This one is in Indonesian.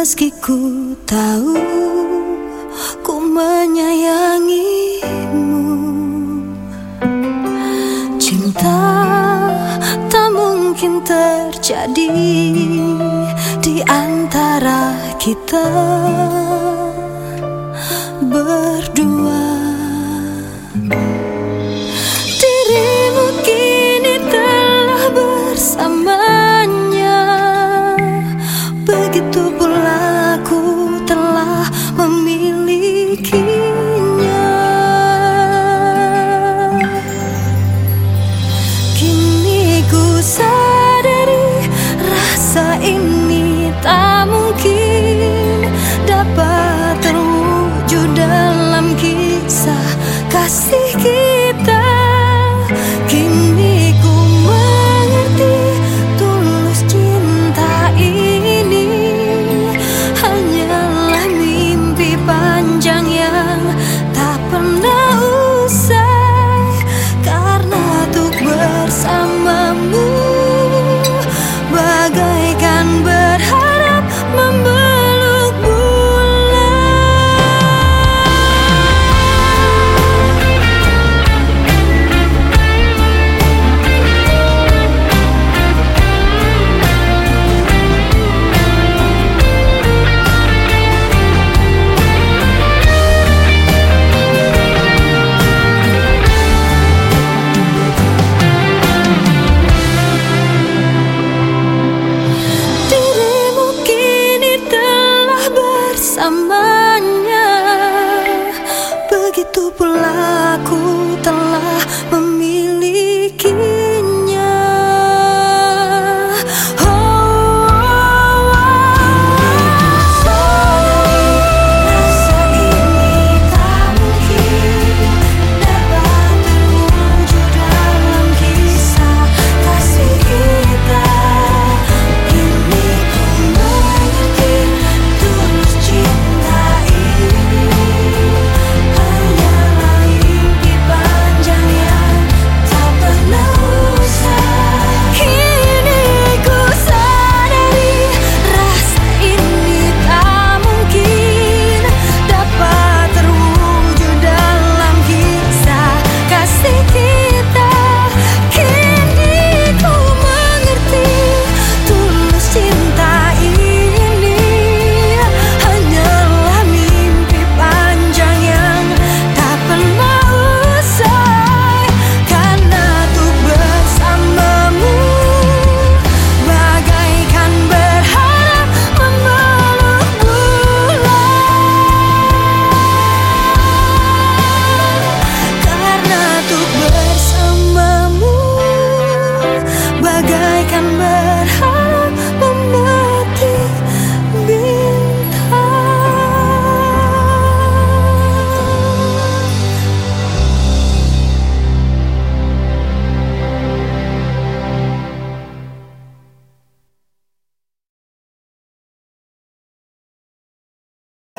Meski ku tahu ku menyayangimu Cinta tak mungkin terjadi di antara kita berdua.